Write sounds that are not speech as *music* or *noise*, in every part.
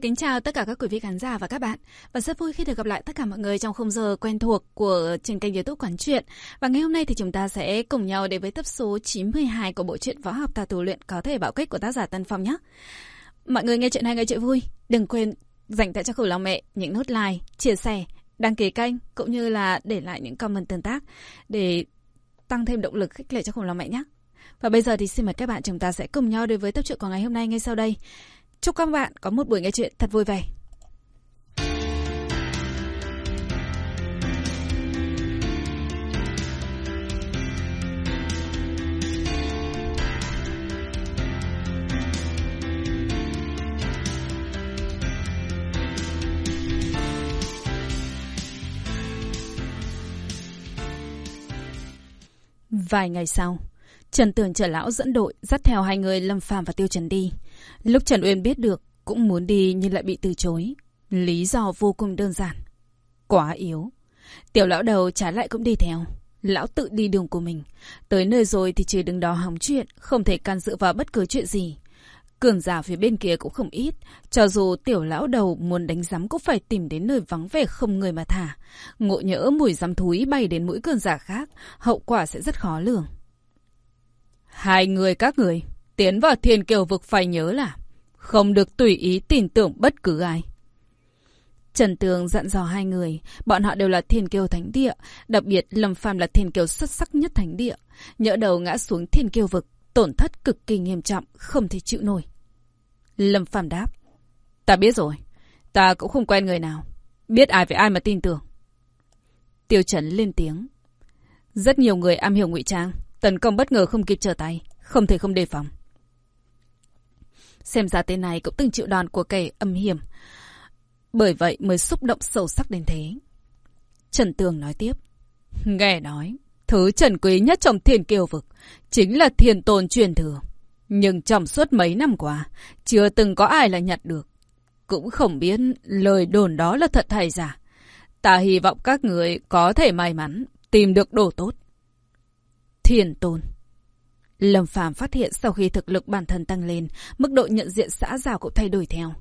kính chào tất cả các quý vị khán giả và các bạn và rất vui khi được gặp lại tất cả mọi người trong khung giờ quen thuộc của trên kênh youtube Quán Truyện và ngày hôm nay thì chúng ta sẽ cùng nhau đến với tập số 92 của bộ truyện võ học tà tù luyện có thể bảo kích của tác giả Tân Phong nhé. Mọi người nghe chuyện hay nghe chuyện vui, đừng quên dành tặng cho khẩu lòng mẹ những nút like, chia sẻ, đăng ký kênh cũng như là để lại những comment tương tác để tăng thêm động lực khích lệ cho khủng long mẹ nhé. Và bây giờ thì xin mời các bạn chúng ta sẽ cùng nhau đến với tập truyện của ngày hôm nay ngay sau đây. Chúc các bạn có một buổi nghe chuyện thật vui vẻ. Vài ngày sau, Trần Tường trở lão dẫn đội dắt theo hai người Lâm Phàm và Tiêu Trần đi. Lúc Trần Uyên biết được cũng muốn đi nhưng lại bị từ chối. Lý do vô cùng đơn giản. Quá yếu. Tiểu lão đầu trả lại cũng đi theo. Lão tự đi đường của mình. Tới nơi rồi thì chỉ đứng đó hóng chuyện, không thể can dự vào bất cứ chuyện gì. Cường giả phía bên kia cũng không ít. Cho dù tiểu lão đầu muốn đánh giám cũng phải tìm đến nơi vắng vẻ không người mà thả. Ngộ nhỡ mùi giám thúi bay đến mũi cường giả khác, hậu quả sẽ rất khó lường. Hai người các người, tiến vào thiên kiều vực phải nhớ là không được tùy ý tin tưởng bất cứ ai. Trần Tường dặn dò hai người, bọn họ đều là thiên kiều thánh địa, đặc biệt Lâm Phàm là thiên kiều xuất sắc nhất thánh địa. Nhỡ đầu ngã xuống thiên kiều vực, tổn thất cực kỳ nghiêm trọng, không thể chịu nổi. Lâm Phàm đáp, ta biết rồi, ta cũng không quen người nào, biết ai với ai mà tin tưởng. Tiêu Trần lên tiếng, rất nhiều người am hiểu ngụy trang, tấn công bất ngờ không kịp trở tay, không thể không đề phòng. Xem ra tên này cũng từng chịu đòn của kẻ âm hiểm. Bởi vậy mới xúc động sâu sắc đến thế. Trần Tường nói tiếp. Nghe nói, thứ trần quý nhất trong thiên kiều vực chính là thiên tôn truyền thừa. Nhưng trong suốt mấy năm qua, chưa từng có ai là nhặt được. Cũng không biết lời đồn đó là thật hay giả. Ta hy vọng các người có thể may mắn tìm được đồ tốt. Thiên tôn. Lâm Phàm phát hiện sau khi thực lực bản thân tăng lên, mức độ nhận diện xã giao cũng thay đổi theo.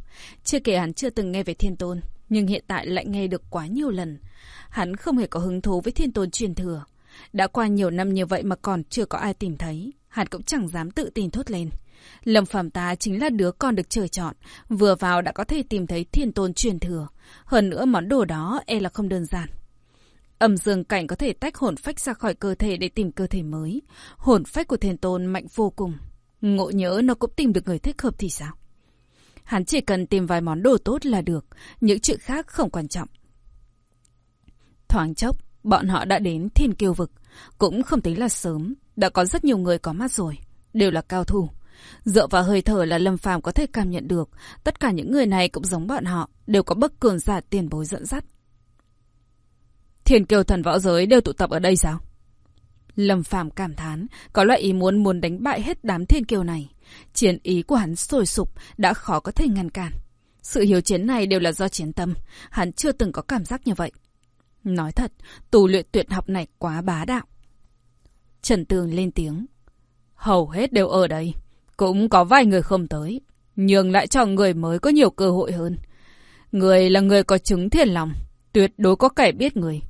Chưa kể hắn chưa từng nghe về thiên tôn, nhưng hiện tại lại nghe được quá nhiều lần. Hắn không hề có hứng thú với thiên tôn truyền thừa. Đã qua nhiều năm như vậy mà còn chưa có ai tìm thấy, hắn cũng chẳng dám tự tin thốt lên. Lâm Phàm ta chính là đứa con được trời chọn, vừa vào đã có thể tìm thấy thiên tôn truyền thừa. Hơn nữa món đồ đó e là không đơn giản. Âm dương cảnh có thể tách hồn phách ra khỏi cơ thể để tìm cơ thể mới. Hồn phách của thiên tôn mạnh vô cùng. Ngộ nhớ nó cũng tìm được người thích hợp thì sao? Hắn chỉ cần tìm vài món đồ tốt là được. Những chuyện khác không quan trọng. Thoáng chốc, bọn họ đã đến thiên kiêu vực. Cũng không tính là sớm. Đã có rất nhiều người có mắt rồi. Đều là cao thủ. Dựa vào hơi thở là Lâm phàm có thể cảm nhận được. Tất cả những người này cũng giống bọn họ. Đều có bậc cường giả tiền bối dẫn dắt. Thiên kiều thần võ giới đều tụ tập ở đây sao? Lâm Phàm cảm thán, có loại ý muốn muốn đánh bại hết đám thiên kiều này. Chiến ý của hắn sôi sục, đã khó có thể ngăn cản. Sự hiếu chiến này đều là do chiến tâm, hắn chưa từng có cảm giác như vậy. Nói thật, tù luyện tuyệt học này quá bá đạo. Trần Tường lên tiếng. Hầu hết đều ở đây, cũng có vài người không tới, nhường lại cho người mới có nhiều cơ hội hơn. Người là người có chứng thiền lòng, tuyệt đối có kẻ biết người.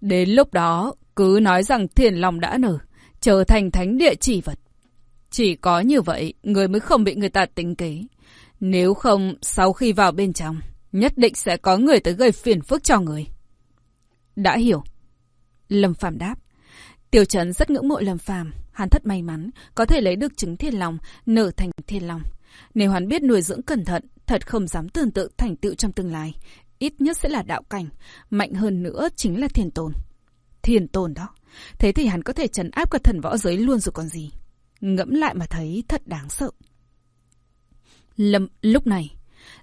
Đến lúc đó, cứ nói rằng thiền lòng đã nở, trở thành thánh địa chỉ vật. Chỉ có như vậy, người mới không bị người ta tính kế. Nếu không, sau khi vào bên trong, nhất định sẽ có người tới gây phiền phức cho người. Đã hiểu. Lâm Phàm đáp. Tiêu Trấn rất ngưỡng mộ Lâm Phàm, hắn thật may mắn có thể lấy được trứng thiên lòng, nở thành thiên lòng. Nếu hắn biết nuôi dưỡng cẩn thận, thật không dám tưởng tượng thành tựu trong tương lai, ít nhất sẽ là đạo cảnh, mạnh hơn nữa chính là thiền tồn Thiền tồn đó. Thế thì hắn có thể trấn áp cả thần võ giới luôn rồi còn gì. Ngẫm lại mà thấy thật đáng sợ. Lâm, lúc này,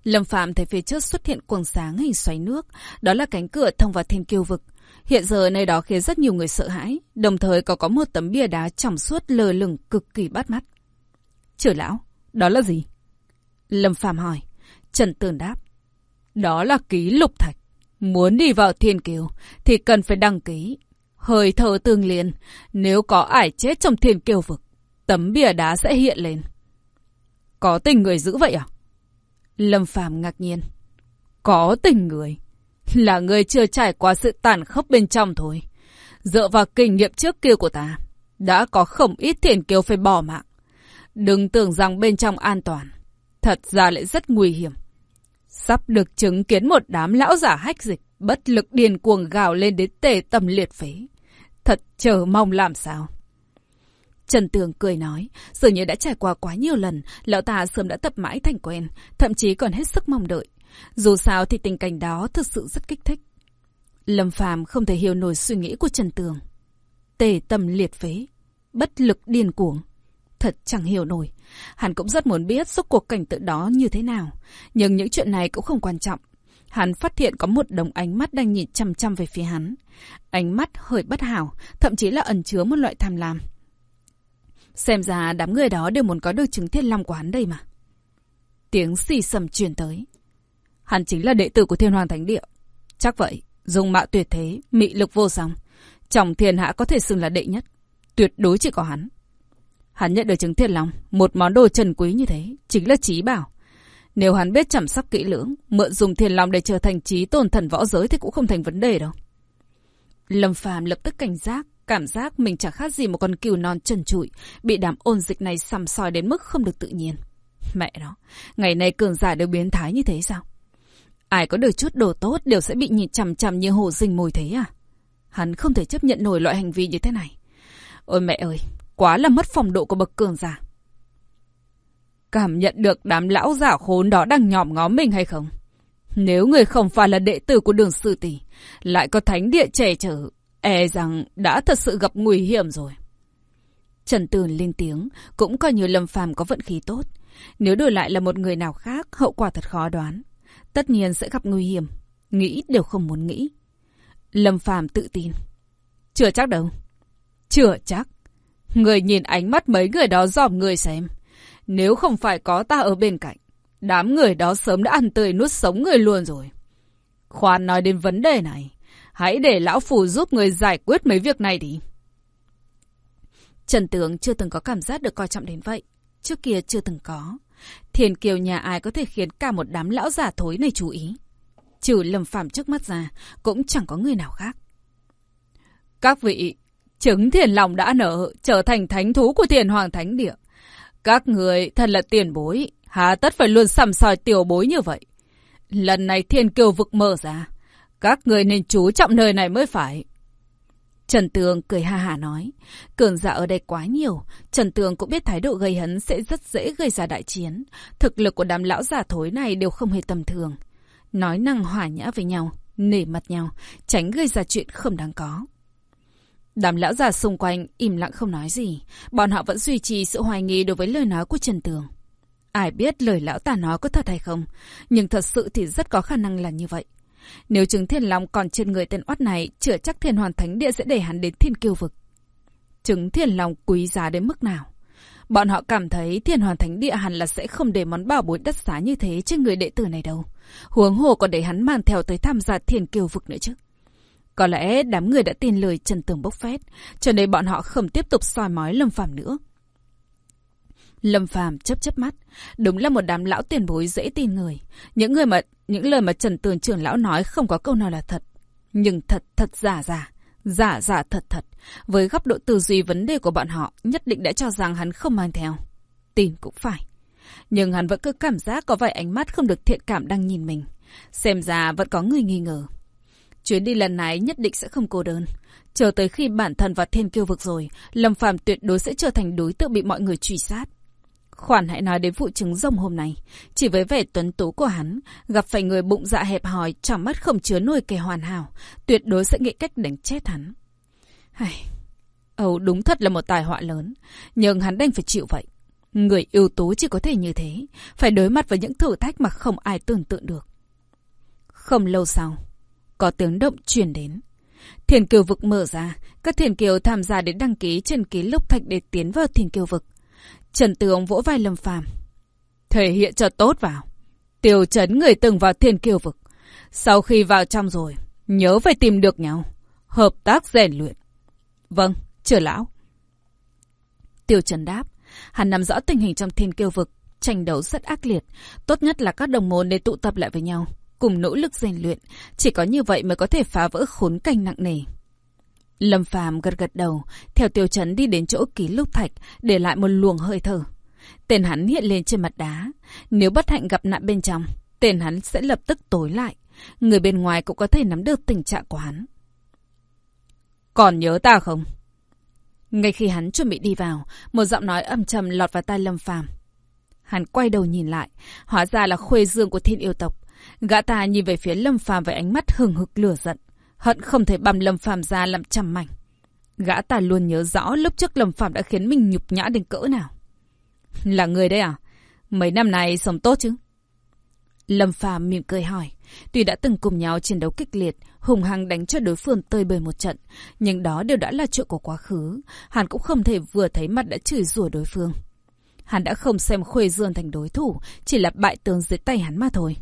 Lâm Phạm thấy phía trước xuất hiện quầng sáng hình xoáy nước. Đó là cánh cửa thông vào thiên kiêu vực. Hiện giờ nơi đó khiến rất nhiều người sợ hãi. Đồng thời có có một tấm bia đá trong suốt lờ lửng cực kỳ bắt mắt. Trưởng lão, đó là gì? Lâm Phạm hỏi. Trần Tường đáp. Đó là ký lục thạch. Muốn đi vào thiên kiều thì cần phải đăng ký. Hơi thở tương liên, nếu có ải chết trong thiên kiều vực, tấm bìa đá sẽ hiện lên. Có tình người giữ vậy à? Lâm Phàm ngạc nhiên. Có tình người. Là người chưa trải qua sự tàn khốc bên trong thôi. Dựa vào kinh nghiệm trước kia của ta, đã có không ít thiền kiều phải bỏ mạng. Đừng tưởng rằng bên trong an toàn. Thật ra lại rất nguy hiểm. Sắp được chứng kiến một đám lão giả hách dịch, bất lực điên cuồng gào lên đến tề tâm liệt phế. Thật chờ mong làm sao. Trần Tường cười nói, dường như đã trải qua quá nhiều lần, lão ta sớm đã tập mãi thành quen, thậm chí còn hết sức mong đợi. Dù sao thì tình cảnh đó thực sự rất kích thích. Lâm Phàm không thể hiểu nổi suy nghĩ của Trần Tường. Tề tâm liệt phế, bất lực điên cuồng. Thật chẳng hiểu nổi. Hắn cũng rất muốn biết suốt cuộc cảnh tượng đó như thế nào. Nhưng những chuyện này cũng không quan trọng. Hắn phát hiện có một đồng ánh mắt đang nhìn chăm chăm về phía hắn. Ánh mắt hơi bất hảo, thậm chí là ẩn chứa một loại tham lam. Xem ra đám người đó đều muốn có được chứng thiên long của hắn đây mà. Tiếng xì sầm truyền tới. Hắn chính là đệ tử của thiên hoàng thánh địa. Chắc vậy, dùng mạo tuyệt thế, mị lực vô song. Trong thiên hạ có thể xưng là đệ nhất. Tuyệt đối chỉ có hắn. Hắn nhận được chứng thiệt lòng, một món đồ trần quý như thế, chính là trí bảo. Nếu hắn biết chăm sóc kỹ lưỡng, mượn dùng thiền lòng để trở thành trí tồn thần võ giới thì cũng không thành vấn đề đâu. Lâm Phàm lập tức cảnh giác, cảm giác mình chẳng khác gì một con cừu non trần trụi, bị đám ôn dịch này sằm soi đến mức không được tự nhiên. *laughs* Mẹ nó, ngày nay cường giả đều biến thái như thế sao? Ai có được chút đồ tốt đều sẽ bị nhìn chằm chằm như hồ rình mồi thế à? Hắn không thể chấp nhận nổi loại hành vi như thế này. Ôi mẹ ơi, quá là mất phong độ của bậc cường giả. Cảm nhận được đám lão giả khốn đó đang nhòm ngó mình hay không? Nếu người không phải là đệ tử của đường sư tỷ, lại có thánh địa trẻ trở, e rằng đã thật sự gặp nguy hiểm rồi. Trần Tường lên tiếng, cũng coi như Lâm Phàm có vận khí tốt. Nếu đổi lại là một người nào khác, hậu quả thật khó đoán. Tất nhiên sẽ gặp nguy hiểm, nghĩ đều không muốn nghĩ. Lâm Phàm tự tin. Chưa chắc đâu. Chưa chắc. Người nhìn ánh mắt mấy người đó dòm người xem. Nếu không phải có ta ở bên cạnh, đám người đó sớm đã ăn tươi nuốt sống người luôn rồi. Khoan nói đến vấn đề này. Hãy để lão phù giúp người giải quyết mấy việc này đi. Trần Tướng chưa từng có cảm giác được coi trọng đến vậy. Trước kia chưa từng có. Thiền kiều nhà ai có thể khiến cả một đám lão già thối này chú ý. Trừ lầm phạm trước mắt ra, cũng chẳng có người nào khác. Các vị, chứng thiền lòng đã nở, trở thành thánh thú của thiền hoàng thánh địa. Các người thật là tiền bối, hà tất phải luôn sầm soi tiểu bối như vậy. Lần này thiên kiều vực mở ra, các người nên chú trọng nơi này mới phải. Trần Tường cười ha hà nói. Cường giả ở đây quá nhiều. Trần Tường cũng biết thái độ gây hấn sẽ rất dễ gây ra đại chiến. Thực lực của đám lão giả thối này đều không hề tầm thường. Nói năng hòa nhã với nhau, nể mặt nhau, tránh gây ra chuyện không đáng có. Đám lão già xung quanh im lặng không nói gì. Bọn họ vẫn duy trì sự hoài nghi đối với lời nói của Trần Tường. Ai biết lời lão ta nói có thật hay không, nhưng thật sự thì rất có khả năng là như vậy. Nếu chứng thiên long còn trên người tên oát này, chưa chắc thiên hoàn thánh địa sẽ để hắn đến thiên kiêu vực. Chứng thiên long quý giá đến mức nào? Bọn họ cảm thấy thiên hoàn thánh địa hẳn là sẽ không để món bảo bối đất xá như thế trên người đệ tử này đâu. Huống hồ còn để hắn mang theo tới tham gia thiên kiêu vực nữa chứ. Có lẽ đám người đã tin lời Trần Tường bốc phét, cho nên bọn họ không tiếp tục soi mói Lâm Phàm nữa. Lâm Phàm chớp chớp mắt, đúng là một đám lão tiền bối dễ tin người. Những người mà những lời mà Trần Tường trưởng lão nói không có câu nào là thật, nhưng thật thật giả giả, giả giả thật thật. Với góc độ tư duy vấn đề của bọn họ, nhất định đã cho rằng hắn không mang theo. Tin cũng phải. Nhưng hắn vẫn cứ cảm giác có vài ánh mắt không được thiện cảm đang nhìn mình. Xem ra vẫn có người nghi ngờ. Chuyến đi lần này nhất định sẽ không cô đơn. Chờ tới khi bản thân vào thiên kiêu vực rồi, Lâm Phàm tuyệt đối sẽ trở thành đối tượng bị mọi người truy sát. Khoản hãy nói đến vụ trứng rồng hôm nay. Chỉ với vẻ tuấn tú của hắn, gặp phải người bụng dạ hẹp hòi, trong mắt không chứa nuôi kẻ hoàn hảo, tuyệt đối sẽ nghĩ cách đánh chết hắn. Hay... Âu đúng thật là một tài họa lớn, nhưng hắn đành phải chịu vậy. Người ưu tú chỉ có thể như thế, phải đối mặt với những thử thách mà không ai tưởng tượng được. Không lâu sau, có tiếng động truyền đến. Thiền kiều vực mở ra, các thiền kiều tham gia đến đăng ký trên ký lốc thạch để tiến vào thiền kiều vực. Trần Tường vỗ vai Lâm Phàm Thể hiện cho tốt vào. Tiêu chấn người từng vào thiền kiều vực. Sau khi vào trong rồi, nhớ phải tìm được nhau. Hợp tác rèn luyện. Vâng, trưởng lão. Tiêu Trần đáp. Hắn nắm rõ tình hình trong thiên kiêu vực. tranh đấu rất ác liệt. Tốt nhất là các đồng môn nên tụ tập lại với nhau, cùng nỗ lực rèn luyện. Chỉ có như vậy mới có thể phá vỡ khốn cảnh nặng nề. Lâm Phàm gật gật đầu, theo tiêu chấn đi đến chỗ ký lúc thạch, để lại một luồng hơi thở. Tên hắn hiện lên trên mặt đá. Nếu bất hạnh gặp nạn bên trong, tên hắn sẽ lập tức tối lại. Người bên ngoài cũng có thể nắm được tình trạng của hắn. Còn nhớ ta không? Ngay khi hắn chuẩn bị đi vào, một giọng nói âm trầm lọt vào tai Lâm Phàm. Hắn quay đầu nhìn lại, hóa ra là khuê dương của thiên yêu tộc. Gã ta nhìn về phía Lâm Phàm với ánh mắt hừng hực lửa giận, hận không thể băm Lâm Phàm ra làm trăm mảnh. Gã ta luôn nhớ rõ lúc trước Lâm Phàm đã khiến mình nhục nhã đến cỡ nào. Là người đấy à? Mấy năm nay sống tốt chứ? Lâm Phàm mỉm cười hỏi. Tuy đã từng cùng nhau chiến đấu kịch liệt, hùng hăng đánh cho đối phương tơi bời một trận, nhưng đó đều đã là chuyện của quá khứ. Hắn cũng không thể vừa thấy mặt đã chửi rủa đối phương. Hắn đã không xem Khuê Dương thành đối thủ, chỉ là bại tướng dưới tay hắn mà thôi.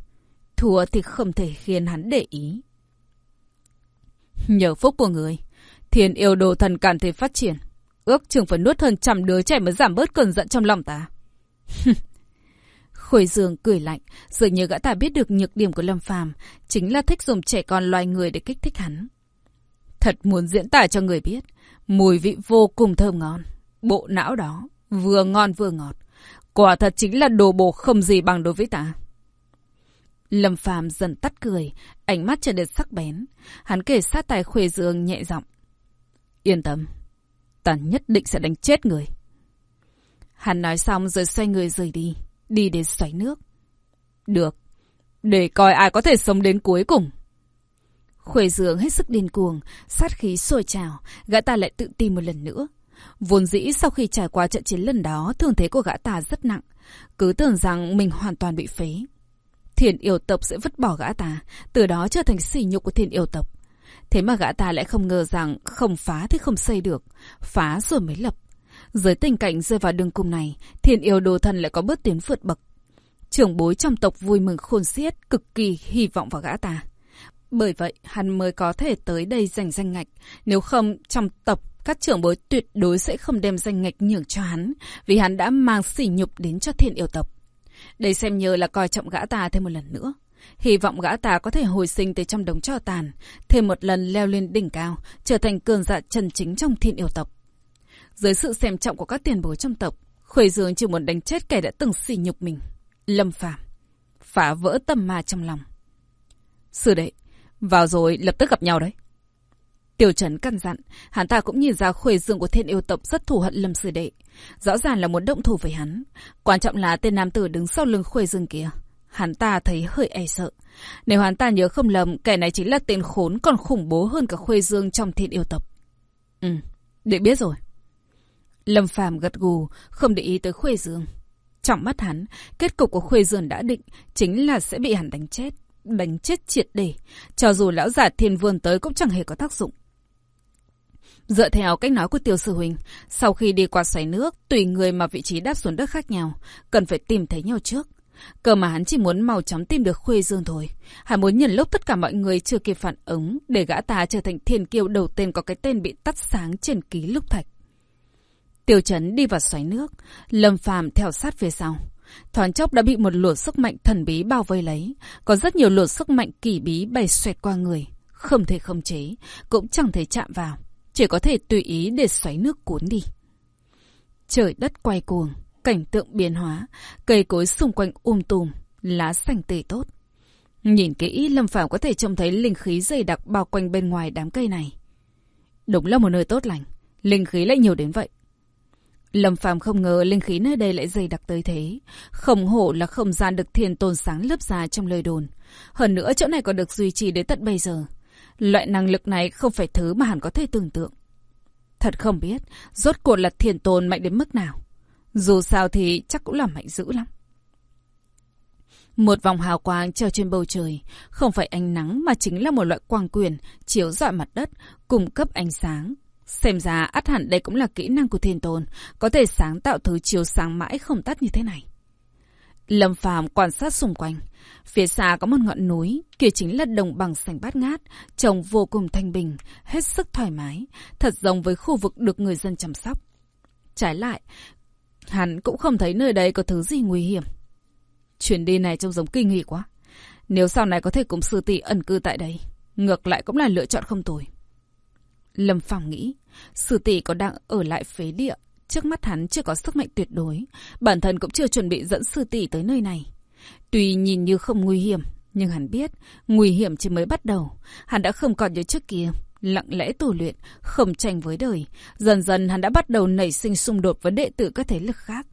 Thua thì không thể khiến hắn để ý. Nhờ phúc của người, thiên yêu đồ thần cảm thấy phát triển. Ước chừng phải nuốt hơn trăm đứa trẻ mới giảm bớt cơn giận trong lòng ta. *laughs* khôi Dương cười lạnh, dường như gã ta biết được nhược điểm của Lâm Phàm, chính là thích dùng trẻ con loài người để kích thích hắn. Thật muốn diễn tả cho người biết, mùi vị vô cùng thơm ngon, bộ não đó vừa ngon vừa ngọt, quả thật chính là đồ bổ không gì bằng đối với ta. Lâm Phàm dần tắt cười, ánh mắt trở nên sắc bén, hắn kể sát tài Khuê Dương nhẹ giọng. Yên tâm, ta nhất định sẽ đánh chết người. Hắn nói xong rồi xoay người rời đi đi đến xoáy nước. Được, để coi ai có thể sống đến cuối cùng. Khuê Dương hết sức điên cuồng, sát khí sôi trào, gã ta lại tự tin một lần nữa. Vốn dĩ sau khi trải qua trận chiến lần đó, thương thế của gã ta rất nặng, cứ tưởng rằng mình hoàn toàn bị phế. Thiền yêu tộc sẽ vứt bỏ gã ta, từ đó trở thành sỉ nhục của thiền yêu tộc. Thế mà gã ta lại không ngờ rằng không phá thì không xây được, phá rồi mới lập. Dưới tình cảnh rơi vào đường cùng này, thiền yêu đồ thần lại có bước tiến vượt bậc. Trưởng bối trong tộc vui mừng khôn xiết, cực kỳ hy vọng vào gã ta. Bởi vậy, hắn mới có thể tới đây giành danh ngạch. Nếu không, trong tộc các trưởng bối tuyệt đối sẽ không đem danh ngạch nhường cho hắn, vì hắn đã mang sỉ nhục đến cho thiền yêu tộc. Đây xem như là coi trọng gã ta thêm một lần nữa. Hy vọng gã ta có thể hồi sinh từ trong đống cho tàn, thêm một lần leo lên đỉnh cao, trở thành cường giả chân chính trong thiên yêu tộc. Dưới sự xem trọng của các tiền bối trong tộc, Khuê Dương chỉ muốn đánh chết kẻ đã từng sỉ nhục mình. Lâm Phàm phá vỡ tâm ma trong lòng. Sư đệ, vào rồi lập tức gặp nhau đấy. Tiểu Trấn căn dặn, hắn ta cũng nhìn ra Khuê Dương của thiên yêu tộc rất thù hận Lâm Sư Đệ. Rõ ràng là muốn động thủ với hắn. Quan trọng là tên nam tử đứng sau lưng Khuê Dương kia. Hắn ta thấy hơi e sợ. Nếu hắn ta nhớ không lầm, kẻ này chính là tên khốn còn khủng bố hơn cả Khuê Dương trong thiên yêu tộc. Ừ, để biết rồi. Lâm Phàm gật gù, không để ý tới Khuê Dương. Trong mắt hắn, kết cục của Khuê Dương đã định, chính là sẽ bị hắn đánh chết. Đánh chết triệt để, cho dù lão giả thiên vương tới cũng chẳng hề có tác dụng. Dựa theo cách nói của tiêu sư huynh, sau khi đi qua xoáy nước, tùy người mà vị trí đáp xuống đất khác nhau, cần phải tìm thấy nhau trước. Cơ mà hắn chỉ muốn mau chóng tìm được Khuê Dương thôi. Hắn muốn nhận lúc tất cả mọi người chưa kịp phản ứng để gã ta trở thành thiên kiêu đầu tiên có cái tên bị tắt sáng trên ký lúc thạch. Tiêu chấn đi vào xoáy nước, Lâm Phàm theo sát phía sau. Thoáng chốc đã bị một luồng sức mạnh thần bí bao vây lấy, có rất nhiều luồng sức mạnh kỳ bí bay xoẹt qua người, không thể không chế, cũng chẳng thể chạm vào, chỉ có thể tùy ý để xoáy nước cuốn đi. Trời đất quay cuồng, cảnh tượng biến hóa, cây cối xung quanh um tùm, lá xanh tươi tốt. Nhìn kỹ, Lâm Phàm có thể trông thấy linh khí dày đặc bao quanh bên ngoài đám cây này. Đúng là một nơi tốt lành, linh khí lại nhiều đến vậy. Lâm Phàm không ngờ linh khí nơi đây lại dày đặc tới thế. Không hổ là không gian được thiên tôn sáng lớp ra trong lời đồn. Hơn nữa chỗ này còn được duy trì đến tận bây giờ. Loại năng lực này không phải thứ mà hắn có thể tưởng tượng. Thật không biết, rốt cuộc là thiền tồn mạnh đến mức nào. Dù sao thì chắc cũng là mạnh dữ lắm. Một vòng hào quang treo trên bầu trời, không phải ánh nắng mà chính là một loại quang quyền chiếu rọi mặt đất, cung cấp ánh sáng, Xem ra ắt hẳn đây cũng là kỹ năng của thiên tồn, có thể sáng tạo thứ chiếu sáng mãi không tắt như thế này. Lâm Phàm quan sát xung quanh. Phía xa có một ngọn núi, kia chính là đồng bằng sành bát ngát, trông vô cùng thanh bình, hết sức thoải mái, thật giống với khu vực được người dân chăm sóc. Trái lại, Hắn cũng không thấy nơi đây có thứ gì nguy hiểm. Chuyến đi này trông giống kinh nghỉ quá. Nếu sau này có thể cùng sư tỷ ẩn cư tại đây, ngược lại cũng là lựa chọn không tồi. Lâm Phàm nghĩ, sư tỷ có đang ở lại phế địa, trước mắt hắn chưa có sức mạnh tuyệt đối, bản thân cũng chưa chuẩn bị dẫn sư tỷ tới nơi này. Tuy nhìn như không nguy hiểm, nhưng hắn biết, nguy hiểm chỉ mới bắt đầu. Hắn đã không còn như trước kia, lặng lẽ tu luyện, không tranh với đời. Dần dần hắn đã bắt đầu nảy sinh xung đột với đệ tử các thế lực khác.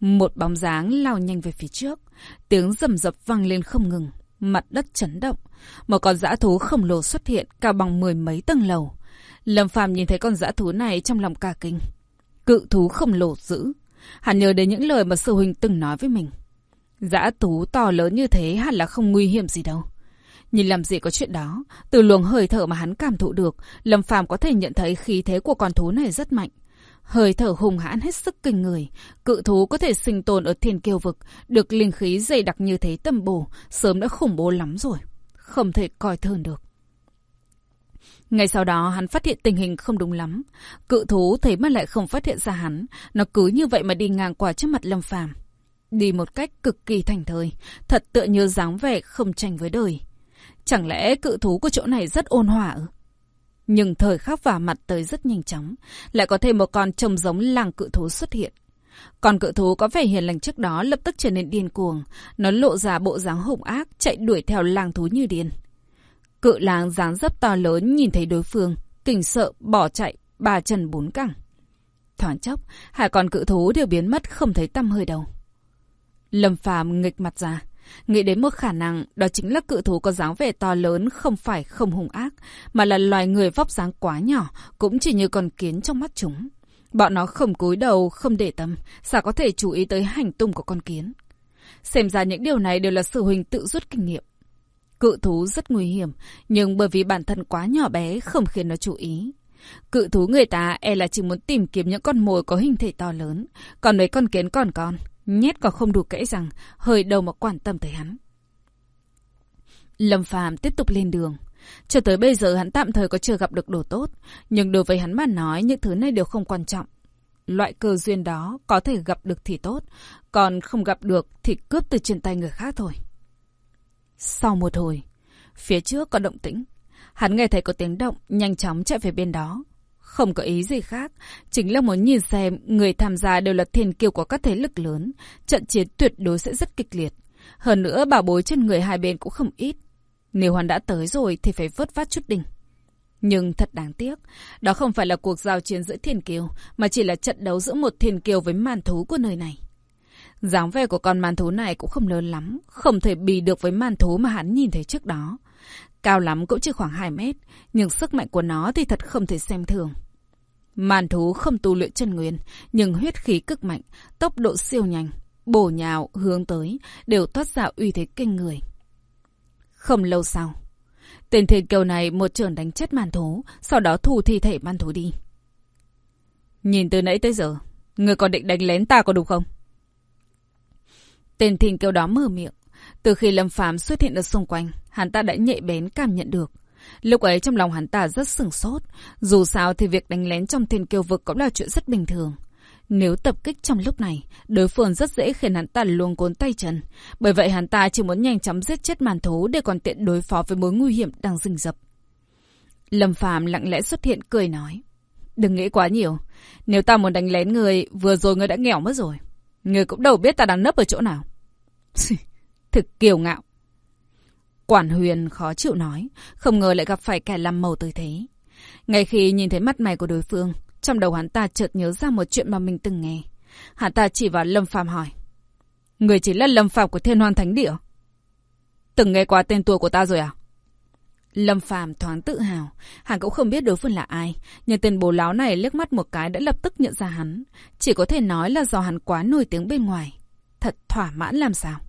Một bóng dáng lao nhanh về phía trước, tiếng rầm rập vang lên không ngừng, mặt đất chấn động. Một con dã thú khổng lồ xuất hiện cao bằng mười mấy tầng lầu. Lâm Phàm nhìn thấy con dã thú này trong lòng cả kinh. Cự thú khổng lồ dữ. Hắn nhớ đến những lời mà sư huynh từng nói với mình. Dã thú to lớn như thế hẳn là không nguy hiểm gì đâu. Nhìn làm gì có chuyện đó, từ luồng hơi thở mà hắn cảm thụ được, Lâm Phàm có thể nhận thấy khí thế của con thú này rất mạnh. Hơi thở hùng hãn hết sức kinh người, cự thú có thể sinh tồn ở thiên kiêu vực, được linh khí dày đặc như thế tâm bổ, sớm đã khủng bố lắm rồi. Không thể coi thường được. Ngay sau đó hắn phát hiện tình hình không đúng lắm. Cự thú thấy mà lại không phát hiện ra hắn, nó cứ như vậy mà đi ngang qua trước mặt Lâm Phàm. Đi một cách cực kỳ thành thời, thật tựa như dáng vẻ không tranh với đời. Chẳng lẽ cự thú của chỗ này rất ôn hòa ư? Nhưng thời khắc vả mặt tới rất nhanh chóng, lại có thêm một con trông giống làng cự thú xuất hiện. Còn cự thú có vẻ hiền lành trước đó lập tức trở nên điên cuồng, nó lộ ra bộ dáng hung ác, chạy đuổi theo làng thú như điên. Cự làng dáng dấp to lớn nhìn thấy đối phương, kinh sợ, bỏ chạy, ba chân bốn cẳng. Thoáng chốc, hai con cự thú đều biến mất không thấy tăm hơi đâu. Lâm phàm nghịch mặt ra, nghĩ đến một khả năng đó chính là cự thú có dáng vẻ to lớn không phải không hung ác, mà là loài người vóc dáng quá nhỏ, cũng chỉ như con kiến trong mắt chúng. Bọn nó không cúi đầu, không để tâm, sao có thể chú ý tới hành tung của con kiến. Xem ra những điều này đều là sự huynh tự rút kinh nghiệm. Cự thú rất nguy hiểm, nhưng bởi vì bản thân quá nhỏ bé không khiến nó chú ý. Cự thú người ta e là chỉ muốn tìm kiếm những con mồi có hình thể to lớn, còn mấy con kiến còn con, nhét còn không đủ kẽ rằng, hơi đâu mà quan tâm tới hắn. Lâm Phàm tiếp tục lên đường. Cho tới bây giờ hắn tạm thời có chưa gặp được đồ tốt, nhưng đối với hắn mà nói những thứ này đều không quan trọng. Loại cơ duyên đó có thể gặp được thì tốt, còn không gặp được thì cướp từ trên tay người khác thôi. Sau một hồi, phía trước có động tĩnh. Hắn nghe thấy có tiếng động, nhanh chóng chạy về bên đó. Không có ý gì khác, chính là muốn nhìn xem người tham gia đều là thiên kiêu của các thế lực lớn. Trận chiến tuyệt đối sẽ rất kịch liệt. Hơn nữa bảo bối trên người hai bên cũng không ít. Nếu hắn đã tới rồi thì phải vớt vát chút đỉnh. Nhưng thật đáng tiếc, đó không phải là cuộc giao chiến giữa thiên kiều, mà chỉ là trận đấu giữa một thiên kiều với màn thú của nơi này dáng vẻ của con màn thú này cũng không lớn lắm, không thể bì được với màn thú mà hắn nhìn thấy trước đó. Cao lắm cũng chỉ khoảng 2 mét, nhưng sức mạnh của nó thì thật không thể xem thường. Màn thú không tu luyện chân nguyên, nhưng huyết khí cực mạnh, tốc độ siêu nhanh, bổ nhào, hướng tới, đều toát ra uy thế kinh người. Không lâu sau, tên thiên kiều này một trường đánh chết màn thú, sau đó thu thi thể màn thú đi. Nhìn từ nãy tới giờ, người còn định đánh lén ta có đúng không? Tên thiên kêu đó mở miệng. Từ khi Lâm Phàm xuất hiện ở xung quanh, hắn ta đã nhạy bén cảm nhận được. Lúc ấy trong lòng hắn ta rất sừng sốt. Dù sao thì việc đánh lén trong thiên kiêu vực cũng là chuyện rất bình thường. Nếu tập kích trong lúc này, đối phương rất dễ khiến hắn ta luống cuốn tay chân. Bởi vậy hắn ta chỉ muốn nhanh chóng giết chết màn thú để còn tiện đối phó với mối nguy hiểm đang rình rập. Lâm Phàm lặng lẽ xuất hiện cười nói. Đừng nghĩ quá nhiều. Nếu ta muốn đánh lén người, vừa rồi người đã nghèo mất rồi. Người cũng đâu biết ta đang nấp ở chỗ nào. Thực kiều ngạo. Quản huyền khó chịu nói, không ngờ lại gặp phải kẻ làm màu tới thế. Ngay khi nhìn thấy mắt mày của đối phương, trong đầu hắn ta chợt nhớ ra một chuyện mà mình từng nghe. Hắn ta chỉ vào Lâm Phàm hỏi. Người chỉ là Lâm Phàm của Thiên Hoan Thánh Địa. Từng nghe qua tên tuổi của ta rồi à? Lâm Phàm thoáng tự hào, hắn cũng không biết đối phương là ai, nhưng tên bố láo này liếc mắt một cái đã lập tức nhận ra hắn, chỉ có thể nói là do hắn quá nổi tiếng bên ngoài. Thật thỏa mãn làm sao?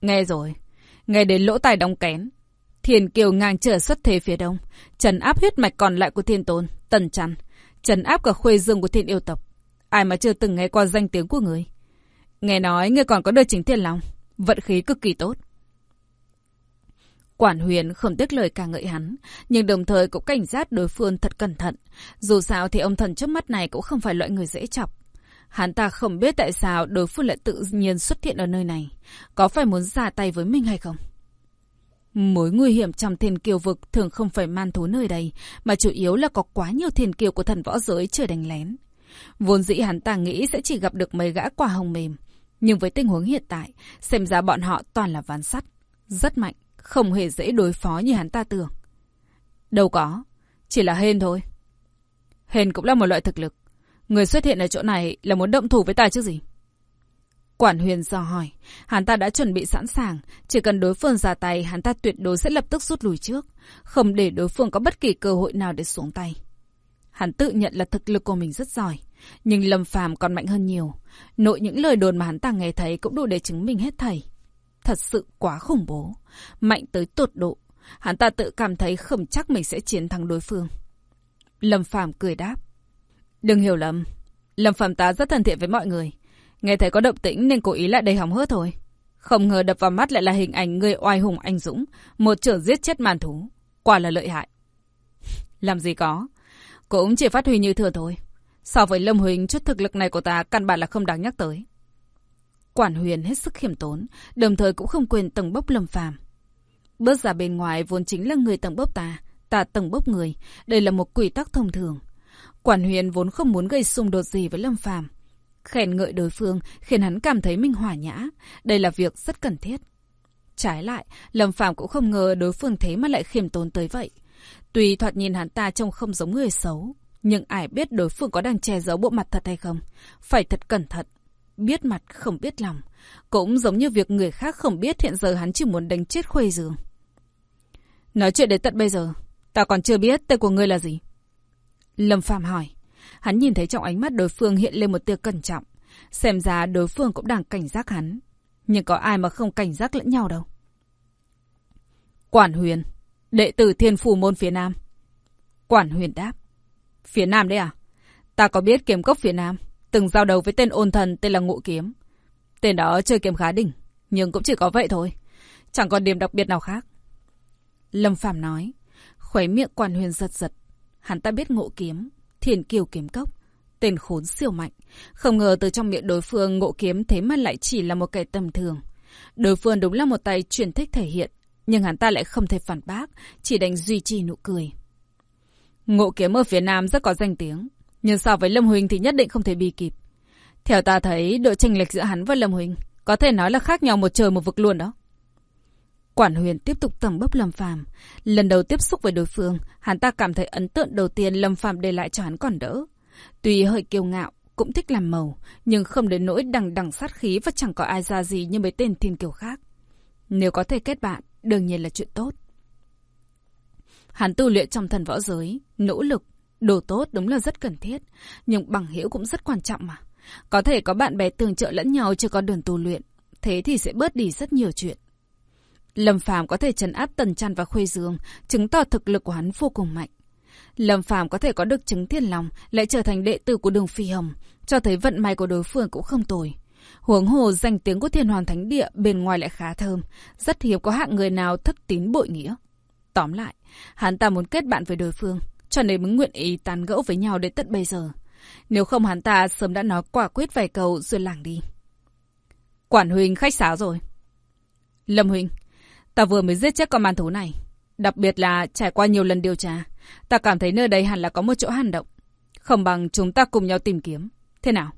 Nghe rồi, nghe đến lỗ tai đóng kén. Thiền kiều ngang trở xuất thế phía đông, trần áp huyết mạch còn lại của thiên tôn, tần chăn, trần áp cả khuê dương của thiên yêu tộc. Ai mà chưa từng nghe qua danh tiếng của người. Nghe nói người còn có đời chính thiên long, vận khí cực kỳ tốt. Quản huyền không tiếc lời ca ngợi hắn, nhưng đồng thời cũng cảnh giác đối phương thật cẩn thận. Dù sao thì ông thần trước mắt này cũng không phải loại người dễ chọc. Hắn ta không biết tại sao đối phương lại tự nhiên xuất hiện ở nơi này. Có phải muốn ra tay với mình hay không? Mối nguy hiểm trong thiên kiều vực thường không phải man thú nơi đây, mà chủ yếu là có quá nhiều thiên kiều của thần võ giới chưa đánh lén. Vốn dĩ hắn ta nghĩ sẽ chỉ gặp được mấy gã quả hồng mềm. Nhưng với tình huống hiện tại, xem ra bọn họ toàn là ván sắt. Rất mạnh, không hề dễ đối phó như hắn ta tưởng. Đâu có, chỉ là hên thôi. Hên cũng là một loại thực lực. Người xuất hiện ở chỗ này là muốn động thủ với ta chứ gì? Quản huyền dò hỏi, hắn ta đã chuẩn bị sẵn sàng, chỉ cần đối phương ra tay, hắn ta tuyệt đối sẽ lập tức rút lùi trước, không để đối phương có bất kỳ cơ hội nào để xuống tay. Hắn tự nhận là thực lực của mình rất giỏi, nhưng Lâm Phàm còn mạnh hơn nhiều. Nội những lời đồn mà hắn ta nghe thấy cũng đủ để chứng minh hết thảy. Thật sự quá khủng bố, mạnh tới tột độ. Hắn ta tự cảm thấy không chắc mình sẽ chiến thắng đối phương. Lâm Phàm cười đáp. Đừng hiểu lầm, Lâm Phàm ta rất thân thiện với mọi người. Nghe thấy có động tĩnh nên cố ý lại đầy hỏng hớt thôi. Không ngờ đập vào mắt lại là hình ảnh người oai hùng anh dũng, một trưởng giết chết màn thú. Quả là lợi hại. *laughs* Làm gì có, cũng chỉ phát huy như thừa thôi. So với Lâm Huỳnh, chút thực lực này của ta căn bản là không đáng nhắc tới. Quản huyền hết sức khiêm tốn, đồng thời cũng không quên tầng bốc Lâm Phàm. Bước ra bên ngoài vốn chính là người tầng bốc ta, ta tầng bốc người. Đây là một quy tắc thông thường. Quản huyền vốn không muốn gây xung đột gì với Lâm Phàm, Khen ngợi đối phương khiến hắn cảm thấy mình hòa nhã. Đây là việc rất cần thiết. Trái lại, Lâm Phàm cũng không ngờ đối phương thế mà lại khiêm tốn tới vậy. Tuy thoạt nhìn hắn ta trông không giống người xấu, nhưng ai biết đối phương có đang che giấu bộ mặt thật hay không? Phải thật cẩn thận. Biết mặt không biết lòng. Cũng giống như việc người khác không biết hiện giờ hắn chỉ muốn đánh chết khuê dương. Nói chuyện đến tận bây giờ, ta còn chưa biết tên của ngươi là gì. Lâm Phàm hỏi. Hắn nhìn thấy trong ánh mắt đối phương hiện lên một tia cẩn trọng. Xem ra đối phương cũng đang cảnh giác hắn. Nhưng có ai mà không cảnh giác lẫn nhau đâu. Quản huyền. Đệ tử thiên phủ môn phía Nam. Quản huyền đáp. Phía Nam đấy à? Ta có biết kiếm cốc phía Nam. Từng giao đầu với tên ôn thần tên là Ngụ Kiếm. Tên đó chơi kiếm khá đỉnh. Nhưng cũng chỉ có vậy thôi. Chẳng còn điểm đặc biệt nào khác. Lâm Phạm nói. khóe miệng quan huyền giật giật. Hắn ta biết ngộ kiếm. Thiền kiều kiếm cốc. Tên khốn siêu mạnh. Không ngờ từ trong miệng đối phương ngộ kiếm thế mà lại chỉ là một kẻ tầm thường. Đối phương đúng là một tay truyền thích thể hiện. Nhưng hắn ta lại không thể phản bác. Chỉ đành duy trì nụ cười. Ngộ kiếm ở phía Nam rất có danh tiếng. Nhưng so với Lâm Huỳnh thì nhất định không thể bị kịp. Theo ta thấy, độ tranh lệch giữa hắn và Lâm Huỳnh có thể nói là khác nhau một trời một vực luôn đó. Quản huyền tiếp tục tầm bốc Lâm Phàm Lần đầu tiếp xúc với đối phương, hắn ta cảm thấy ấn tượng đầu tiên Lâm Phàm để lại cho hắn còn đỡ. Tuy hơi kiêu ngạo, cũng thích làm màu, nhưng không đến nỗi đằng đằng sát khí và chẳng có ai ra gì như mấy tên thiên kiều khác. Nếu có thể kết bạn, đương nhiên là chuyện tốt. Hắn tu luyện trong thần võ giới, nỗ lực, đồ tốt đúng là rất cần thiết, nhưng bằng hữu cũng rất quan trọng mà. Có thể có bạn bè tương trợ lẫn nhau chưa có đường tu luyện, thế thì sẽ bớt đi rất nhiều chuyện. Lâm Phàm có thể trấn áp Tần Trăn và Khuê Dương, chứng tỏ thực lực của hắn vô cùng mạnh. Lâm Phàm có thể có được chứng thiên lòng, lại trở thành đệ tử của Đường Phi Hồng, cho thấy vận may của đối phương cũng không tồi. Huống hồ danh tiếng của Thiên Hoàng Thánh Địa bên ngoài lại khá thơm, rất hiếm có hạng người nào thất tín bội nghĩa. Tóm lại, hắn ta muốn kết bạn với đối phương, cho nên mới nguyện ý tán gẫu với nhau đến tận bây giờ. Nếu không hắn ta sớm đã nói quả quyết vài câu rồi làng đi. Quản huynh khách sáo rồi. Lâm huynh, ta vừa mới giết chết con man thú này. Đặc biệt là trải qua nhiều lần điều tra, ta cảm thấy nơi đây hẳn là có một chỗ hàn động. Không bằng chúng ta cùng nhau tìm kiếm. Thế nào?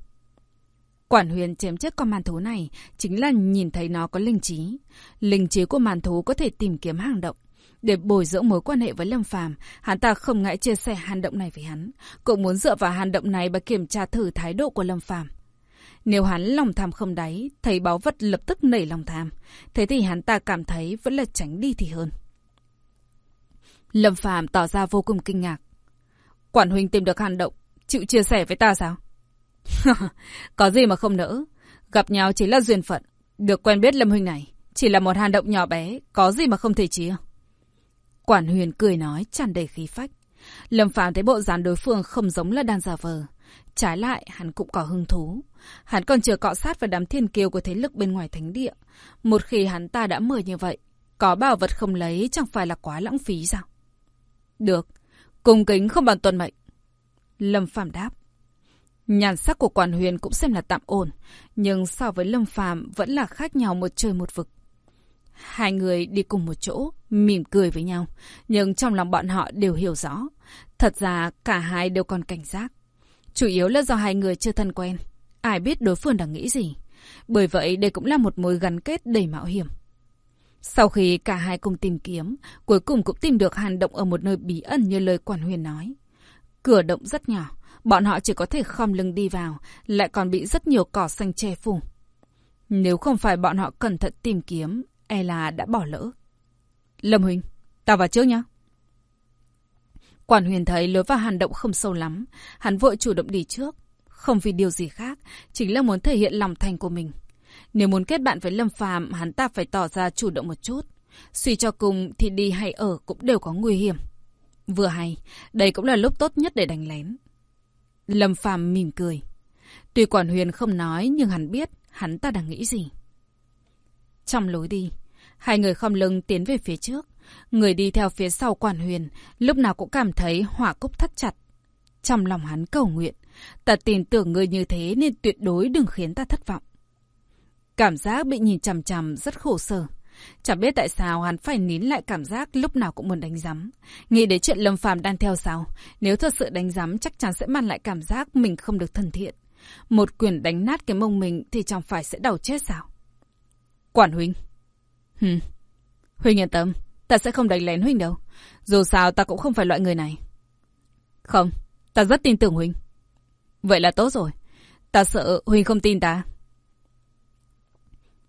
Quản huyền chém chết con màn thú này chính là nhìn thấy nó có linh trí. Linh trí của màn thú có thể tìm kiếm hang động. Để bồi dưỡng mối quan hệ với Lâm Phàm, hắn ta không ngại chia sẻ hành động này với hắn, cũng muốn dựa vào hành động này và kiểm tra thử thái độ của Lâm Phàm. Nếu hắn lòng tham không đáy, thấy báo vật lập tức nảy lòng tham, thế thì hắn ta cảm thấy vẫn là tránh đi thì hơn. Lâm Phàm tỏ ra vô cùng kinh ngạc. Quản huynh tìm được hành động, chịu chia sẻ với ta sao? *laughs* có gì mà không nỡ, gặp nhau chỉ là duyên phận, được quen biết Lâm huynh này, chỉ là một hành động nhỏ bé, có gì mà không thể chia. Quản huyền cười nói tràn đầy khí phách. Lâm Phàm thấy bộ dáng đối phương không giống là đang giả vờ. Trái lại, hắn cũng có hứng thú. Hắn còn chưa cọ sát vào đám thiên kiều của thế lực bên ngoài thánh địa. Một khi hắn ta đã mời như vậy, có bảo vật không lấy chẳng phải là quá lãng phí sao? Được, cung kính không bằng tuần mệnh. Lâm Phàm đáp. Nhàn sắc của quản huyền cũng xem là tạm ổn, nhưng so với Lâm Phàm vẫn là khác nhau một trời một vực. Hai người đi cùng một chỗ, mỉm cười với nhau, nhưng trong lòng bọn họ đều hiểu rõ. Thật ra cả hai đều còn cảnh giác. Chủ yếu là do hai người chưa thân quen, ai biết đối phương đang nghĩ gì. Bởi vậy đây cũng là một mối gắn kết đầy mạo hiểm. Sau khi cả hai cùng tìm kiếm, cuối cùng cũng tìm được hàn động ở một nơi bí ẩn như lời quản huyền nói. Cửa động rất nhỏ, bọn họ chỉ có thể khom lưng đi vào, lại còn bị rất nhiều cỏ xanh che phủ. Nếu không phải bọn họ cẩn thận tìm kiếm, e là đã bỏ lỡ. Lâm Huỳnh, tao vào trước nhé. Quản huyền thấy lối vào hàn động không sâu lắm, hắn vội chủ động đi trước. Không vì điều gì khác, chính là muốn thể hiện lòng thành của mình. Nếu muốn kết bạn với Lâm Phàm, hắn ta phải tỏ ra chủ động một chút. Suy cho cùng thì đi hay ở cũng đều có nguy hiểm. Vừa hay, đây cũng là lúc tốt nhất để đánh lén. Lâm Phàm mỉm cười. Tuy Quản Huyền không nói nhưng hắn biết hắn ta đang nghĩ gì. Trong lối đi, hai người không lưng tiến về phía trước. Người đi theo phía sau Quản Huyền lúc nào cũng cảm thấy hỏa cúc thắt chặt. Trong lòng hắn cầu nguyện, ta tin tưởng người như thế nên tuyệt đối đừng khiến ta thất vọng. Cảm giác bị nhìn chằm chằm rất khổ sở. Chẳng biết tại sao hắn phải nín lại cảm giác lúc nào cũng muốn đánh giám. Nghĩ đến chuyện Lâm Phàm đang theo sau. Nếu thật sự đánh giám chắc chắn sẽ mang lại cảm giác mình không được thân thiện. Một quyền đánh nát cái mông mình thì chẳng phải sẽ đau chết sao? Quản Huynh. Hừm. Huynh yên tâm. Ta sẽ không đánh lén Huynh đâu. Dù sao ta cũng không phải loại người này. Không. Ta rất tin tưởng Huynh. Vậy là tốt rồi. Ta sợ Huynh không tin ta.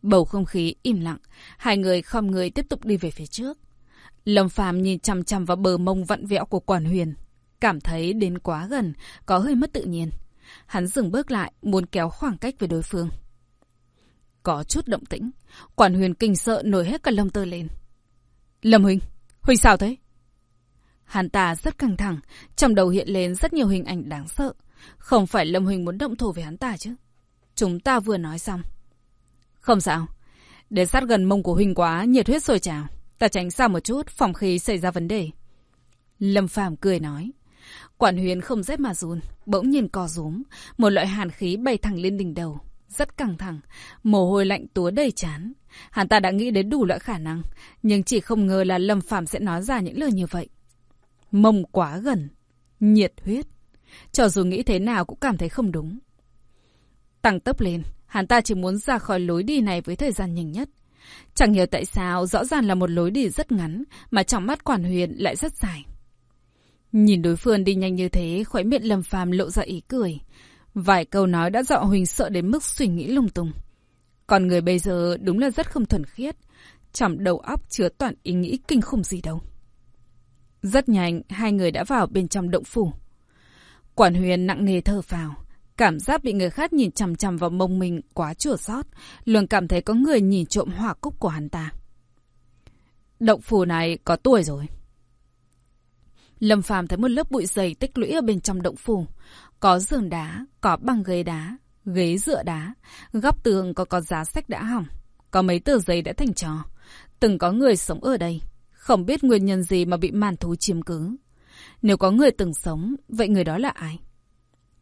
Bầu không khí im lặng, hai người không người tiếp tục đi về phía trước. Lâm Phàm nhìn chằm chằm vào bờ mông vặn vẹo của Quản Huyền, cảm thấy đến quá gần, có hơi mất tự nhiên. Hắn dừng bước lại, muốn kéo khoảng cách với đối phương. Có chút động tĩnh, Quản Huyền kinh sợ nổi hết cả lông tơ lên. Lâm Huynh, Huynh sao thế? Hắn ta rất căng thẳng, trong đầu hiện lên rất nhiều hình ảnh đáng sợ. Không phải Lâm Huynh muốn động thổ với hắn ta chứ? Chúng ta vừa nói xong. Không sao. Để sát gần mông của Huynh quá, nhiệt huyết sôi trào. Ta tránh xa một chút, phòng khi xảy ra vấn đề. Lâm Phàm cười nói. Quản huyền không rét mà run, bỗng nhiên co rúm, một loại hàn khí bay thẳng lên đỉnh đầu. Rất căng thẳng, mồ hôi lạnh túa đầy chán. Hắn ta đã nghĩ đến đủ loại khả năng, nhưng chỉ không ngờ là Lâm Phàm sẽ nói ra những lời như vậy. Mông quá gần, nhiệt huyết. Cho dù nghĩ thế nào cũng cảm thấy không đúng. Tăng tốc lên, Hắn ta chỉ muốn ra khỏi lối đi này với thời gian nhanh nhất. Chẳng hiểu tại sao rõ ràng là một lối đi rất ngắn mà trong mắt quản huyền lại rất dài. Nhìn đối phương đi nhanh như thế, khóe miệng Lâm Phàm lộ ra ý cười. Vài câu nói đã dọa Huỳnh sợ đến mức suy nghĩ lung tung. Còn người bây giờ đúng là rất không thuần khiết. chẳng đầu óc chứa toàn ý nghĩ kinh khủng gì đâu. Rất nhanh, hai người đã vào bên trong động phủ. Quản huyền nặng nề thở phào. Cảm giác bị người khác nhìn chằm chằm vào mông mình quá chua xót, luôn cảm thấy có người nhìn trộm hỏa cúc của hắn ta. Động phủ này có tuổi rồi. Lâm Phàm thấy một lớp bụi dày tích lũy ở bên trong động phủ. Có giường đá, có băng ghế đá, ghế dựa đá, góc tường có có giá sách đã hỏng, có mấy tờ giấy đã thành trò. Từng có người sống ở đây, không biết nguyên nhân gì mà bị màn thú chiếm cứ. Nếu có người từng sống, vậy người đó là ai?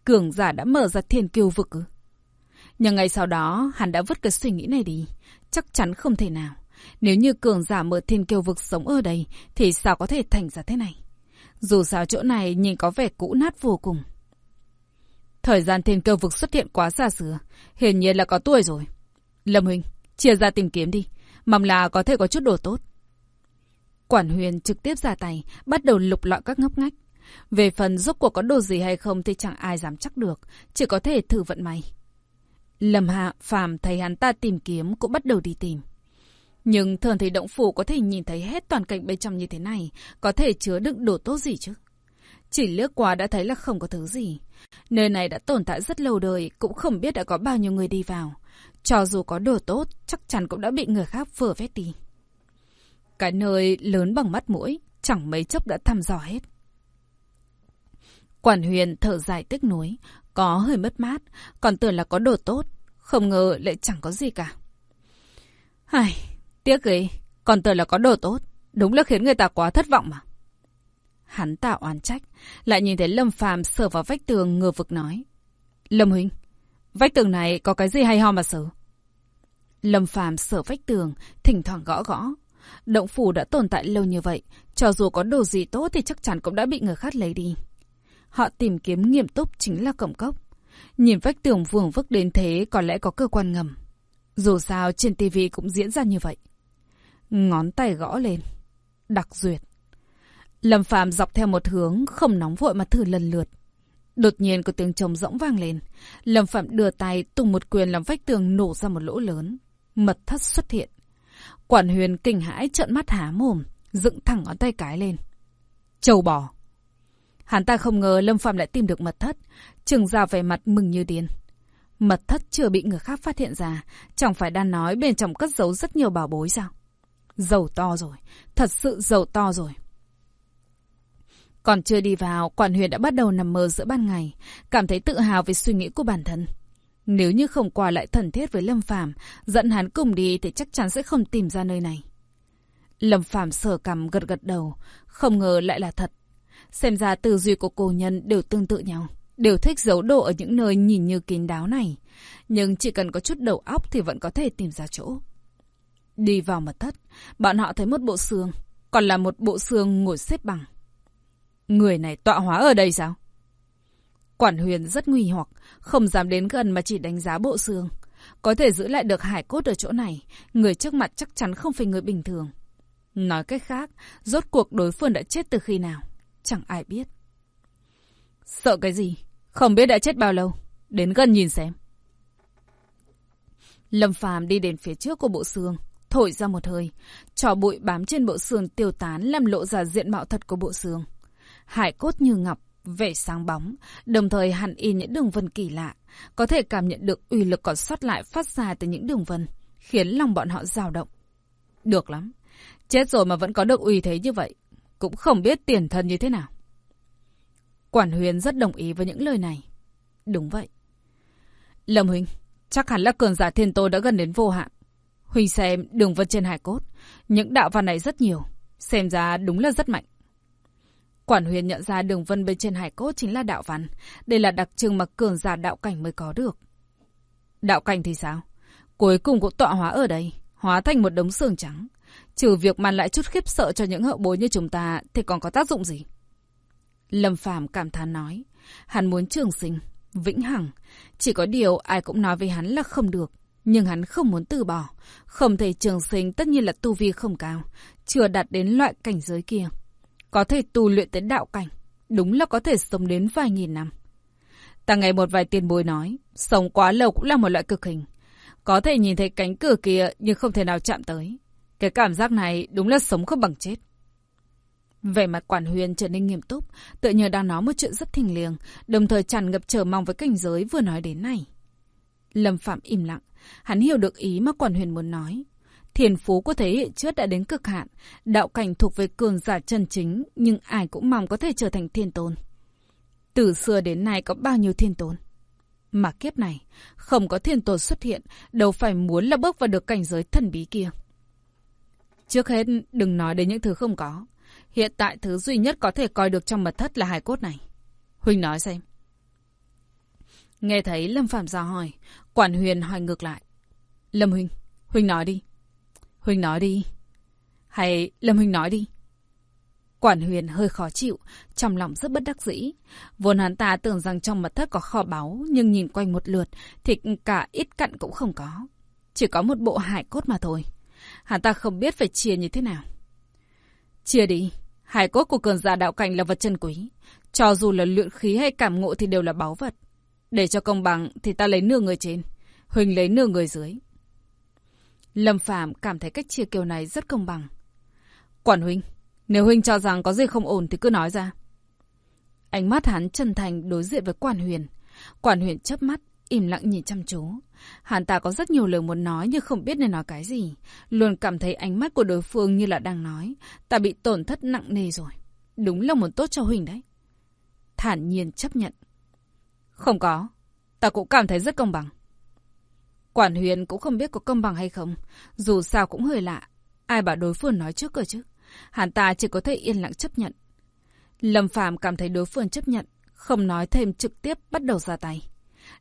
cường giả đã mở ra thiên kiêu vực ư? Nhưng ngày sau đó, hắn đã vứt cái suy nghĩ này đi. Chắc chắn không thể nào. Nếu như cường giả mở thiên kiêu vực sống ở đây, thì sao có thể thành ra thế này? Dù sao chỗ này nhìn có vẻ cũ nát vô cùng. Thời gian thiên cơ vực xuất hiện quá xa xưa, hiển nhiên là có tuổi rồi. Lâm Huynh, chia ra tìm kiếm đi, mong là có thể có chút đồ tốt. Quản huyền trực tiếp ra tay, bắt đầu lục lọi các ngóc ngách. Về phần rốt cuộc có đồ gì hay không thì chẳng ai dám chắc được, chỉ có thể thử vận may. Lâm Hạ, Phàm thấy hắn ta tìm kiếm cũng bắt đầu đi tìm. Nhưng thường thì động phủ có thể nhìn thấy hết toàn cảnh bên trong như thế này, có thể chứa đựng đồ tốt gì chứ? Chỉ lướt qua đã thấy là không có thứ gì. Nơi này đã tồn tại rất lâu đời, cũng không biết đã có bao nhiêu người đi vào. Cho dù có đồ tốt, chắc chắn cũng đã bị người khác phở vét đi. Cái nơi lớn bằng mắt mũi, chẳng mấy chốc đã thăm dò hết. Quản huyền thở dài tiếc nuối, có hơi mất mát, còn tưởng là có đồ tốt, không ngờ lại chẳng có gì cả. Hài, tiếc ghê, còn tôi là có đồ tốt, đúng là khiến người ta quá thất vọng mà. Hắn ta oán trách, lại nhìn thấy Lâm Phàm sờ vào vách tường ngờ vực nói. Lâm Huynh, vách tường này có cái gì hay ho mà sờ? Lâm Phàm sờ vách tường, thỉnh thoảng gõ gõ. Động phủ đã tồn tại lâu như vậy, cho dù có đồ gì tốt thì chắc chắn cũng đã bị người khác lấy đi. Họ tìm kiếm nghiêm túc chính là cổng cốc. Nhìn vách tường vuông vức đến thế có lẽ có cơ quan ngầm. Dù sao trên tivi cũng diễn ra như vậy. Ngón tay gõ lên. Đặc duyệt. Lâm Phạm dọc theo một hướng, không nóng vội mà thử lần lượt. Đột nhiên có tiếng trống rỗng vang lên. Lâm Phạm đưa tay tung một quyền làm vách tường nổ ra một lỗ lớn. Mật thất xuất hiện. Quản huyền kinh hãi trợn mắt há mồm, dựng thẳng ngón tay cái lên. Châu bò. Hắn ta không ngờ Lâm Phạm lại tìm được mật thất, trừng ra vẻ mặt mừng như điên. Mật thất chưa bị người khác phát hiện ra, chẳng phải đang nói bên trong cất giấu rất nhiều bảo bối sao? Giàu to rồi, thật sự giàu to rồi. Còn chưa đi vào, quản huyền đã bắt đầu nằm mơ giữa ban ngày, cảm thấy tự hào về suy nghĩ của bản thân. Nếu như không qua lại thần thiết với Lâm Phàm, dẫn hắn cùng đi thì chắc chắn sẽ không tìm ra nơi này. Lâm Phàm sờ cằm gật gật đầu, không ngờ lại là thật. Xem ra tư duy của cô nhân đều tương tự nhau, đều thích giấu đồ ở những nơi nhìn như kín đáo này. Nhưng chỉ cần có chút đầu óc thì vẫn có thể tìm ra chỗ. Đi vào mật thất, bọn họ thấy một bộ xương, còn là một bộ xương ngồi xếp bằng. Người này tọa hóa ở đây sao? Quản huyền rất nguy hoặc, không dám đến gần mà chỉ đánh giá bộ xương. Có thể giữ lại được hải cốt ở chỗ này, người trước mặt chắc chắn không phải người bình thường. Nói cách khác, rốt cuộc đối phương đã chết từ khi nào? Chẳng ai biết. Sợ cái gì? Không biết đã chết bao lâu. Đến gần nhìn xem. Lâm Phàm đi đến phía trước của bộ xương, thổi ra một hơi. Trò bụi bám trên bộ xương tiêu tán làm lộ ra diện mạo thật của bộ xương. Hải cốt như ngọc, vẻ sáng bóng, đồng thời hẳn in những đường vân kỳ lạ, có thể cảm nhận được uy lực còn sót lại phát ra từ những đường vân, khiến lòng bọn họ dao động. Được lắm, chết rồi mà vẫn có được uy thế như vậy, cũng không biết tiền thân như thế nào. Quản huyền rất đồng ý với những lời này. Đúng vậy. Lâm Huynh, chắc hẳn là cường giả thiên tô đã gần đến vô hạn. Huynh xem đường vân trên hải cốt, những đạo văn này rất nhiều, xem ra đúng là rất mạnh. Quản huyền nhận ra đường vân bên trên hải cốt chính là đạo văn. Đây là đặc trưng mà cường giả đạo cảnh mới có được. Đạo cảnh thì sao? Cuối cùng cũng tọa hóa ở đây, hóa thành một đống xương trắng. Trừ việc mang lại chút khiếp sợ cho những hậu bối như chúng ta thì còn có tác dụng gì? Lâm Phàm cảm thán nói. Hắn muốn trường sinh, vĩnh hằng. Chỉ có điều ai cũng nói với hắn là không được. Nhưng hắn không muốn từ bỏ. Không thể trường sinh tất nhiên là tu vi không cao. Chưa đạt đến loại cảnh giới kia. Có thể tu luyện tới đạo cảnh. Đúng là có thể sống đến vài nghìn năm. Ta nghe một vài tiền bối nói, sống quá lâu cũng là một loại cực hình. Có thể nhìn thấy cánh cửa kia nhưng không thể nào chạm tới. Cái cảm giác này đúng là sống không bằng chết. Vẻ mặt quản huyền trở nên nghiêm túc, tự nhờ đang nói một chuyện rất thình liêng, đồng thời tràn ngập chờ mong với cảnh giới vừa nói đến này. Lâm Phạm im lặng, hắn hiểu được ý mà quản huyền muốn nói. Thiền phú của thế hệ trước đã đến cực hạn, đạo cảnh thuộc về cường giả chân chính, nhưng ai cũng mong có thể trở thành thiên tôn. Từ xưa đến nay có bao nhiêu thiên tôn? Mà kiếp này, không có thiên tôn xuất hiện, đâu phải muốn là bước vào được cảnh giới thần bí kia. Trước hết, đừng nói đến những thứ không có. Hiện tại thứ duy nhất có thể coi được trong mật thất là hài cốt này. Huynh nói xem. Nghe thấy Lâm Phạm ra hỏi, Quản Huyền hỏi ngược lại. Lâm Huynh, Huynh nói đi. Huynh nói đi. Hay Lâm Huynh nói đi. Quản huyền hơi khó chịu, trong lòng rất bất đắc dĩ. Vốn hắn ta tưởng rằng trong mật thất có kho báu, nhưng nhìn quanh một lượt thì cả ít cặn cũng không có. Chỉ có một bộ hải cốt mà thôi. Hắn ta không biết phải chia như thế nào. Chia đi. Hải cốt của cường giả đạo cảnh là vật chân quý. Cho dù là luyện khí hay cảm ngộ thì đều là báu vật. Để cho công bằng thì ta lấy nửa người trên. Huỳnh lấy nửa người dưới. Lâm Phạm cảm thấy cách chia kiểu này rất công bằng. Quản huynh, nếu huynh cho rằng có gì không ổn thì cứ nói ra. Ánh mắt hắn chân thành đối diện với quản huyền. Quản huyền chớp mắt, im lặng nhìn chăm chú. Hắn ta có rất nhiều lời muốn nói nhưng không biết nên nói cái gì. Luôn cảm thấy ánh mắt của đối phương như là đang nói. Ta bị tổn thất nặng nề rồi. Đúng là muốn tốt cho Huỳnh đấy. Thản nhiên chấp nhận. Không có. Ta cũng cảm thấy rất công bằng. Quản huyền cũng không biết có công bằng hay không. Dù sao cũng hơi lạ. Ai bảo đối phương nói trước cơ chứ. Hắn ta chỉ có thể yên lặng chấp nhận. Lâm Phàm cảm thấy đối phương chấp nhận. Không nói thêm trực tiếp bắt đầu ra tay.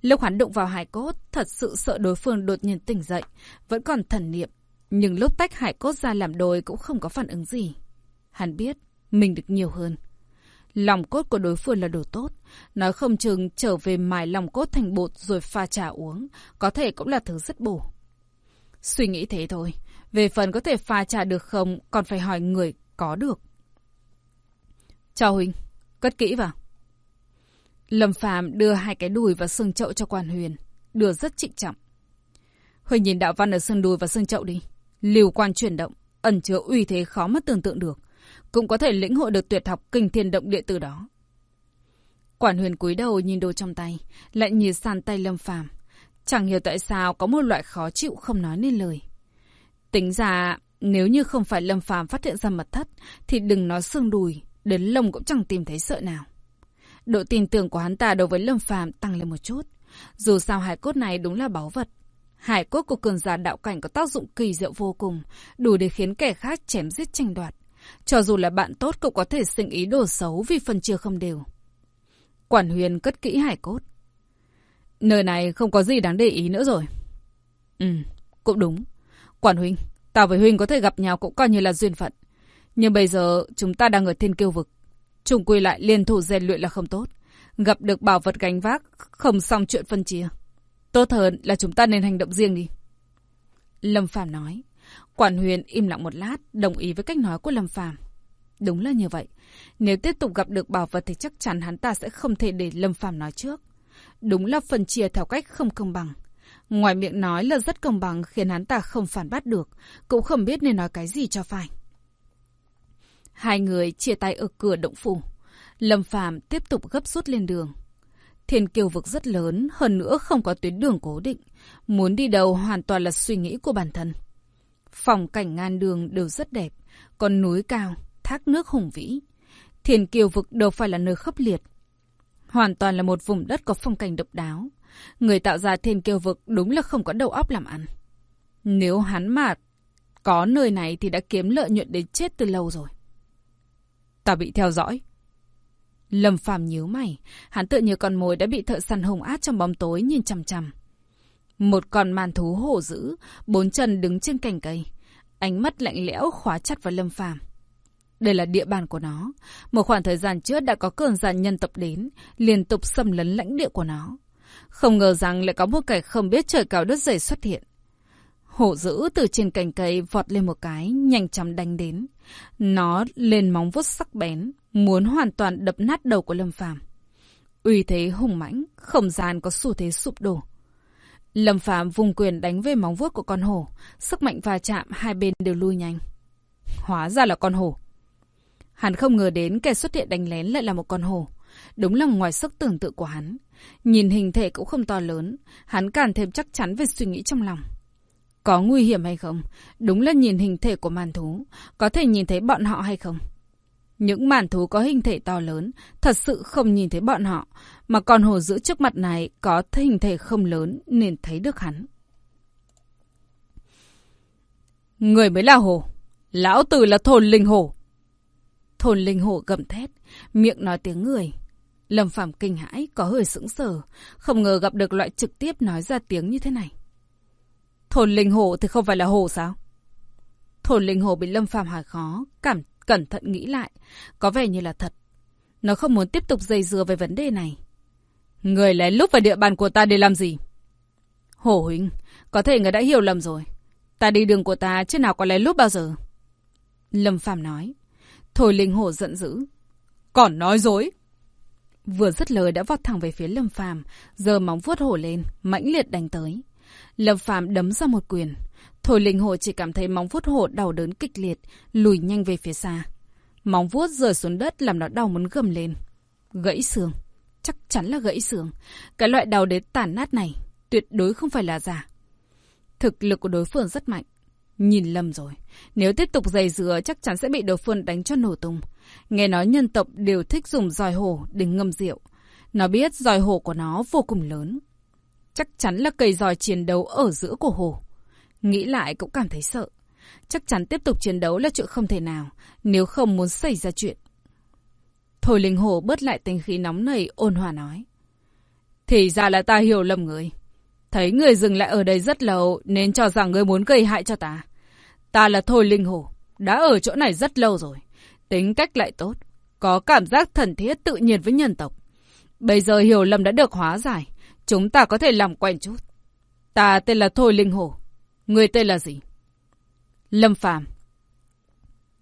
Lúc hắn đụng vào hải cốt, thật sự sợ đối phương đột nhiên tỉnh dậy, vẫn còn thần niệm. Nhưng lúc tách hải cốt ra làm đôi cũng không có phản ứng gì. Hắn biết, mình được nhiều hơn. Lòng cốt của đối phương là đồ tốt. Nói không chừng trở về mài lòng cốt thành bột rồi pha trà uống. Có thể cũng là thứ rất bổ. Suy nghĩ thế thôi. Về phần có thể pha trà được không, còn phải hỏi người có được. Chào Huynh, cất kỹ vào. Lâm Phàm đưa hai cái đùi và xương chậu cho quan huyền, đưa rất trịnh trọng. Huynh nhìn đạo văn ở xương đùi và xương chậu đi. Liều quan chuyển động, ẩn chứa uy thế khó mà tưởng tượng được. Cũng có thể lĩnh hội được tuyệt học kinh thiên động địa từ đó. Quản huyền cúi đầu nhìn đồ trong tay, lại nhìn sàn tay Lâm Phàm Chẳng hiểu tại sao có một loại khó chịu không nói nên lời. Tính ra, nếu như không phải Lâm Phàm phát hiện ra mật thất, thì đừng nói xương đùi, đến lông cũng chẳng tìm thấy sợ nào. Độ tin tưởng của hắn ta đối với Lâm Phàm tăng lên một chút. Dù sao hải cốt này đúng là báu vật. Hải cốt của cường giả đạo cảnh có tác dụng kỳ diệu vô cùng, đủ để khiến kẻ khác chém giết tranh đoạt. Cho dù là bạn tốt cũng có thể sinh ý đồ xấu vì phần chia không đều. Quản huyền cất kỹ hải cốt. Nơi này không có gì đáng để ý nữa rồi. Ừ, cũng đúng. Quản huynh, tao với huynh có thể gặp nhau cũng coi như là duyên phận. Nhưng bây giờ chúng ta đang ở thiên kiêu vực. Trùng quy lại liên thủ rèn luyện là không tốt. Gặp được bảo vật gánh vác, không xong chuyện phân chia. Tốt hơn là chúng ta nên hành động riêng đi. Lâm Phàm nói. Quản huyền im lặng một lát, đồng ý với cách nói của Lâm Phàm. Đúng là như vậy. Nếu tiếp tục gặp được bảo vật thì chắc chắn hắn ta sẽ không thể để Lâm Phàm nói trước. Đúng là phần chia theo cách không công bằng. Ngoài miệng nói là rất công bằng khiến hắn ta không phản bác được, cũng không biết nên nói cái gì cho phải. Hai người chia tay ở cửa động phủ. Lâm Phàm tiếp tục gấp rút lên đường. Thiên kiều vực rất lớn, hơn nữa không có tuyến đường cố định. Muốn đi đâu hoàn toàn là suy nghĩ của bản thân. Phòng cảnh ngàn đường đều rất đẹp, còn núi cao, thác nước hùng vĩ. Thiên kiều vực đâu phải là nơi khốc liệt. Hoàn toàn là một vùng đất có phong cảnh độc đáo. Người tạo ra thiên kiều vực đúng là không có đầu óc làm ăn. Nếu hắn mà có nơi này thì đã kiếm lợi nhuận đến chết từ lâu rồi. Ta bị theo dõi. Lâm Phàm nhíu mày, hắn tự như con mồi đã bị thợ săn hùng át trong bóng tối nhìn chằm chằm. Một con màn thú hổ dữ, bốn chân đứng trên cành cây, ánh mắt lạnh lẽo khóa chặt vào Lâm Phàm. Đây là địa bàn của nó. Một khoảng thời gian trước đã có cường giả nhân tộc đến, liên tục xâm lấn lãnh địa của nó. Không ngờ rằng lại có một kẻ không biết trời cao đất dày xuất hiện. Hổ dữ từ trên cành cây vọt lên một cái, nhanh chóng đánh đến. Nó lên móng vuốt sắc bén, muốn hoàn toàn đập nát đầu của Lâm Phàm. Uy thế hùng mãnh, không gian có xu thế sụp đổ. Lâm phạm vùng quyền đánh về móng vuốt của con hổ, sức mạnh va chạm hai bên đều lui nhanh. Hóa ra là con hổ. Hắn không ngờ đến kẻ xuất hiện đánh lén lại là một con hổ. Đúng là ngoài sức tưởng tượng của hắn. Nhìn hình thể cũng không to lớn, hắn càng thêm chắc chắn về suy nghĩ trong lòng. Có nguy hiểm hay không? Đúng là nhìn hình thể của màn thú. Có thể nhìn thấy bọn họ hay không? Những màn thú có hình thể to lớn, thật sự không nhìn thấy bọn họ. Mà con hồ giữ trước mặt này có hình thể không lớn nên thấy được hắn. Người mới là hồ. Lão tử là thôn linh hồ. Thôn linh hồ gầm thét, miệng nói tiếng người. Lâm Phàm kinh hãi, có hơi sững sờ, không ngờ gặp được loại trực tiếp nói ra tiếng như thế này. Thôn linh hồ thì không phải là hồ sao? Thôn linh hồ bị Lâm Phàm hỏi khó, cảm cẩn thận nghĩ lại, có vẻ như là thật. Nó không muốn tiếp tục dây dưa về vấn đề này. Người lén lút vào địa bàn của ta để làm gì? Hổ huynh, có thể người đã hiểu lầm rồi. Ta đi đường của ta chứ nào có lén lút bao giờ. Lâm Phàm nói. Thôi linh hổ giận dữ. Còn nói dối. Vừa dứt lời đã vọt thẳng về phía Lâm Phàm, giờ móng vuốt hổ lên, mãnh liệt đánh tới. Lâm phạm đấm ra một quyền. thổi linh hộ chỉ cảm thấy móng vuốt hộ đau đớn kịch liệt, lùi nhanh về phía xa. Móng vuốt rơi xuống đất làm nó đau muốn gầm lên. Gãy xương. Chắc chắn là gãy xương. Cái loại đau đến tàn nát này tuyệt đối không phải là giả. Thực lực của đối phương rất mạnh. Nhìn lầm rồi. Nếu tiếp tục dày dừa chắc chắn sẽ bị đối phương đánh cho nổ tung. Nghe nói nhân tộc đều thích dùng giòi hổ để ngâm rượu. Nó biết giòi hổ của nó vô cùng lớn. Chắc chắn là cây dòi chiến đấu ở giữa của hồ Nghĩ lại cũng cảm thấy sợ. Chắc chắn tiếp tục chiến đấu là chuyện không thể nào, nếu không muốn xảy ra chuyện. Thôi linh hổ bớt lại tình khí nóng nảy ôn hòa nói. Thì ra là ta hiểu lầm người. Thấy người dừng lại ở đây rất lâu nên cho rằng người muốn gây hại cho ta. Ta là Thôi Linh Hồ, đã ở chỗ này rất lâu rồi. Tính cách lại tốt, có cảm giác thần thiết tự nhiên với nhân tộc. Bây giờ hiểu lầm đã được hóa giải, chúng ta có thể làm quen chút. Ta tên là Thôi Linh Hồ, người tên là gì? Lâm Phàm.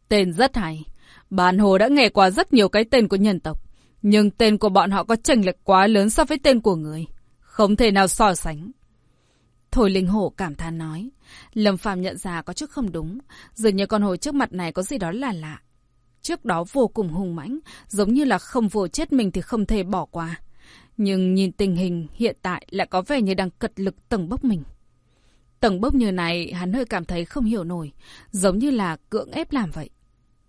Tên rất hay. Bản hồ đã nghe qua rất nhiều cái tên của nhân tộc. Nhưng tên của bọn họ có chênh lệch quá lớn so với tên của người. Không thể nào so sánh. Thôi linh hổ cảm thán nói. Lâm Phàm nhận ra có chút không đúng. Dường như con hồ trước mặt này có gì đó là lạ. Trước đó vô cùng hùng mãnh, giống như là không vô chết mình thì không thể bỏ qua. Nhưng nhìn tình hình hiện tại lại có vẻ như đang cật lực tầng bốc mình. Tầng bốc như này hắn hơi cảm thấy không hiểu nổi, giống như là cưỡng ép làm vậy.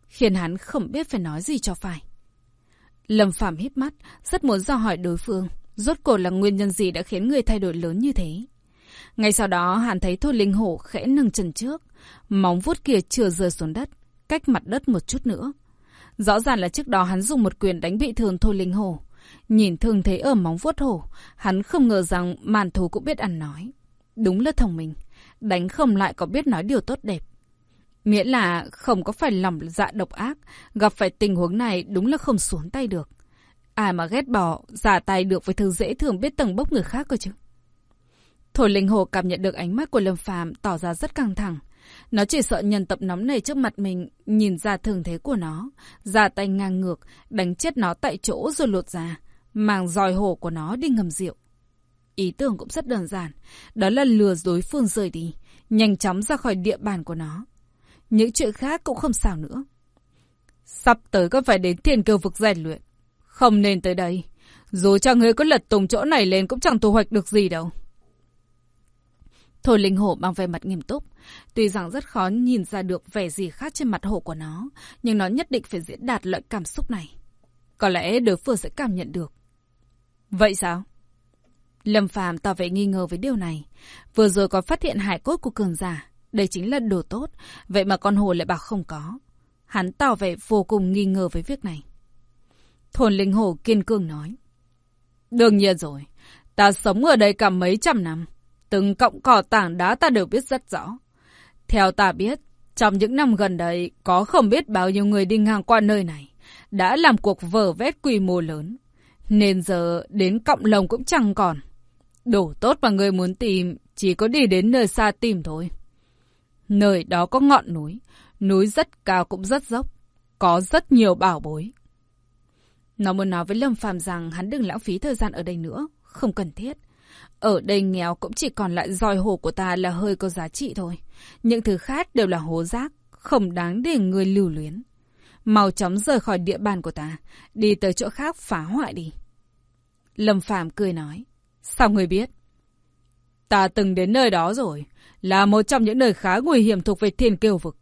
Khiến hắn không biết phải nói gì cho phải. Lâm Phạm hít mắt, rất muốn do hỏi đối phương, rốt cuộc là nguyên nhân gì đã khiến người thay đổi lớn như thế. Ngay sau đó hắn thấy Thôi Linh Hổ khẽ nâng chân trước, móng vuốt kia chưa rơi xuống đất, cách mặt đất một chút nữa. Rõ ràng là trước đó hắn dùng một quyền đánh bị thương Thôi Linh Hổ. Nhìn thương thế ở móng vuốt hổ, hắn không ngờ rằng màn thú cũng biết ăn nói. Đúng là thông minh, đánh không lại có biết nói điều tốt đẹp. Miễn là không có phải lòng dạ độc ác, gặp phải tình huống này đúng là không xuống tay được. Ai mà ghét bỏ, giả tay được với thứ dễ thường biết tầng bốc người khác cơ chứ. Thổi linh hồ cảm nhận được ánh mắt của Lâm Phàm tỏ ra rất căng thẳng. Nó chỉ sợ nhân tập nóng này trước mặt mình, nhìn ra thường thế của nó, ra tay ngang ngược, đánh chết nó tại chỗ rồi lột ra, mang roi hổ của nó đi ngầm rượu. Ý tưởng cũng rất đơn giản, đó là lừa đối phương rời đi, nhanh chóng ra khỏi địa bàn của nó. Những chuyện khác cũng không sao nữa. Sắp tới có phải đến thiên kiêu vực rèn luyện. Không nên tới đây. Dù cho người có lật tùng chỗ này lên cũng chẳng thu hoạch được gì đâu. Thôi linh hổ bằng vẻ mặt nghiêm túc. Tuy rằng rất khó nhìn ra được vẻ gì khác trên mặt hổ của nó, nhưng nó nhất định phải diễn đạt loại cảm xúc này. Có lẽ đối phương sẽ cảm nhận được. Vậy sao? Lâm Phàm tỏ vẻ nghi ngờ với điều này. Vừa rồi có phát hiện hải cốt của cường giả. Đây chính là đồ tốt. Vậy mà con hồ lại bảo không có. Hắn tỏ vẻ vô cùng nghi ngờ với việc này. Thôn linh hồ kiên cường nói. Đương nhiên rồi. Ta sống ở đây cả mấy trăm năm. Từng cọng cỏ tảng đá ta đều biết rất rõ. Theo ta biết, trong những năm gần đây, có không biết bao nhiêu người đi ngang qua nơi này, đã làm cuộc vở vét quy mô lớn. Nên giờ đến cọng lồng cũng chẳng còn. Đủ tốt mà người muốn tìm, chỉ có đi đến nơi xa tìm thôi. Nơi đó có ngọn núi, núi rất cao cũng rất dốc, có rất nhiều bảo bối. Nó muốn nói với Lâm Phàm rằng hắn đừng lãng phí thời gian ở đây nữa, không cần thiết. Ở đây nghèo cũng chỉ còn lại roi hồ của ta là hơi có giá trị thôi. Những thứ khác đều là hố rác, không đáng để người lưu luyến. Mau chóng rời khỏi địa bàn của ta, đi tới chỗ khác phá hoại đi. Lâm Phàm cười nói. Sao người biết? Ta từng đến nơi đó rồi, là một trong những nơi khá nguy hiểm thuộc về thiên kiều vực.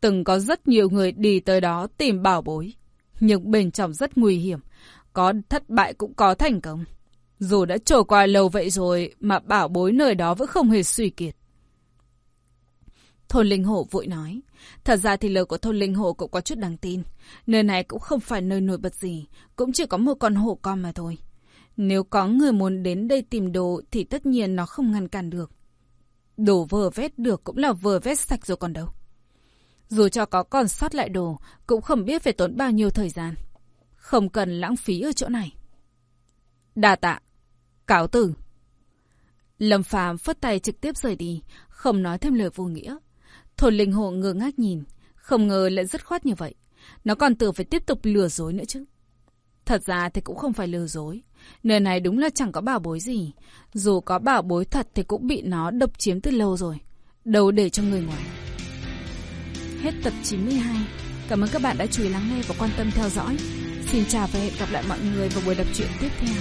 Từng có rất nhiều người đi tới đó tìm bảo bối. Nhưng bên trong rất nguy hiểm, có thất bại cũng có thành công. Dù đã trôi qua lâu vậy rồi mà bảo bối nơi đó vẫn không hề suy kiệt. Thôn Linh Hổ vội nói. Thật ra thì lời của Thôn Linh Hổ cũng có chút đáng tin. Nơi này cũng không phải nơi nổi bật gì, cũng chỉ có một con hổ con mà thôi. Nếu có người muốn đến đây tìm đồ thì tất nhiên nó không ngăn cản được. Đồ vừa vét được cũng là vừa vét sạch rồi còn đâu. Dù cho có còn sót lại đồ, cũng không biết phải tốn bao nhiêu thời gian. Không cần lãng phí ở chỗ này. Đà tạ. Cáo tử. Lâm Phàm phất tay trực tiếp rời đi, không nói thêm lời vô nghĩa. Thôn linh hồ ngơ ngác nhìn, không ngờ lại rất khoát như vậy. Nó còn tưởng phải tiếp tục lừa dối nữa chứ. Thật ra thì cũng không phải lừa dối. Nơi này đúng là chẳng có bảo bối gì. Dù có bảo bối thật thì cũng bị nó độc chiếm từ lâu rồi. Đâu để cho người ngoài. Hết tập 92. Cảm ơn các bạn đã chú ý lắng nghe và quan tâm theo dõi. Xin chào và hẹn gặp lại mọi người vào buổi đọc truyện tiếp theo.